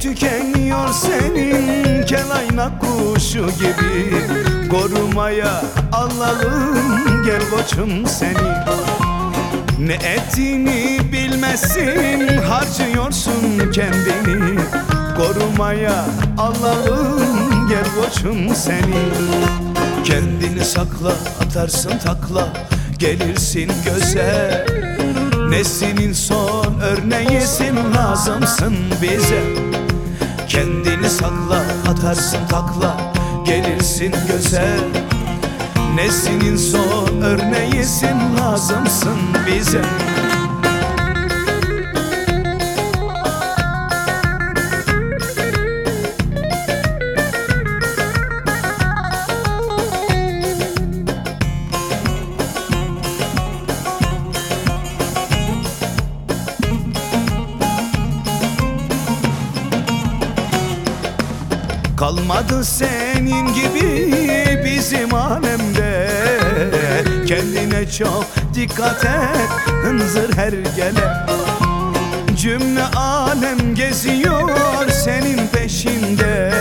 tükeniyor senin? Kelaynak kuşu gibi. Korumaya Allah'ım gel koçum seni. Ne ettiğini bilmezsin harcıyorsun kendini. Korumaya Allah'ım gel koçum seni. Kendini sakla atarsın takla gelirsin göze Neslinin son örneğisin lazımsın bize. Kendini sakla atarsın takla gelirsin göze. Neslinin son örneğisin lazımsın bize Kalmadı senin gibi bizim alemde. Kendine çok dikkat et hınzır her gele. Cümle alem geziyor senin peşinde.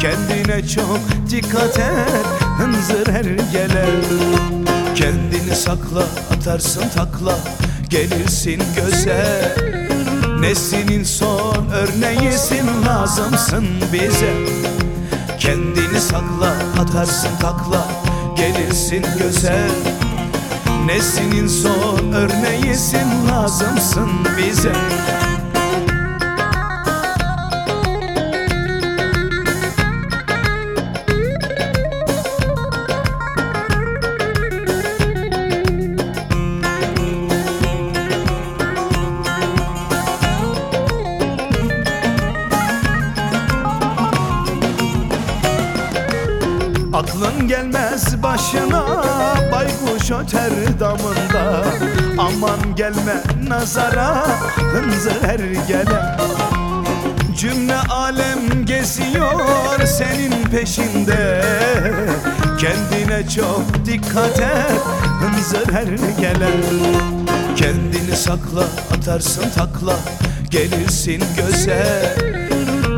Kendine çok dikkat et hınzır her gele. Kendini sakla atarsın takla gelirsin göze Neslinin son örneğisin lazımsın bize. Kendini sakla atarsın takla gelirsin göze. Neslinin son örneğisin lazımsın bize Aklın gelmez başına baykuş öter damında. Aman gelme nazara hınzır her gele. Cümle alem geziyor senin peşinde. Kendine çok dikkat et hınzır her gele. Kendini sakla atarsın takla gelirsin göze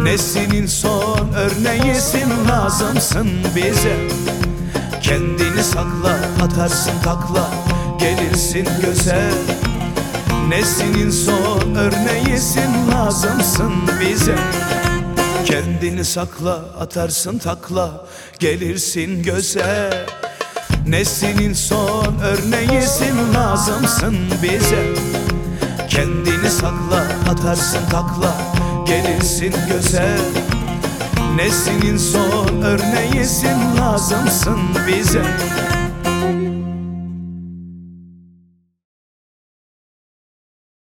Neslinin son örneğisin lazımsın bize. Kendini sakla atarsın takla gelirsin göze. Neslinin son örneğisin lazımsın bize. Kendini sakla atarsın takla gelirsin göze. Neslinin son örneğisin lazımsın bize. Kendini sakla atarsın takla gelirsin göze Neslinin son örneğisin lazımsın bize